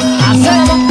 I said.